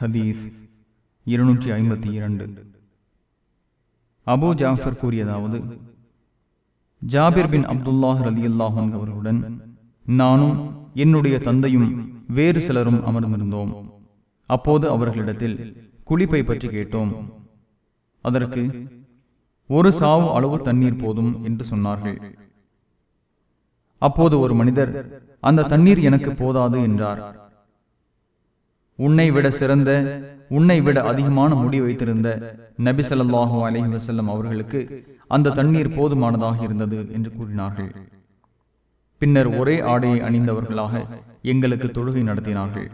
ஹதீஸ் இருநூற்றி ஐம்பத்தி இரண்டு. அபு ஜாஃபர் கூறியதாவது ஜாபிர் பின் அப்துல்லாஹ் ரலியல்லாஹன் அவர்களுடன் நானும் என்னுடைய தந்தையும் வேறு சிலரும் அமர்ந்திருந்தோம். அப்போது அவர்களிடத்தில் குளிப்பை பற்றி கேட்டோம். அதற்கு ஒரு சாவு அளவு தண்ணீர் போதும் என்று சொன்னார்கள். அப்போது ஒரு மனிதர் அந்த தண்ணீர் எனக்கு போதாது என்றார். உன்னை விட சிறந்த உன்னை விட அதிகமான முடி வைத்திருந்த நபி ஸல்லல்லாஹு அலைஹி வஸல்லம் அவர்களுக்கு அந்த தண்ணீர் போதுமானதாக இருந்தது என்று கூறினார்கள். பின்னர் ஒரே ஆடையை அணிந்தவர்களாக எங்களுக்கு தொழுகை நடத்தினார்கள்.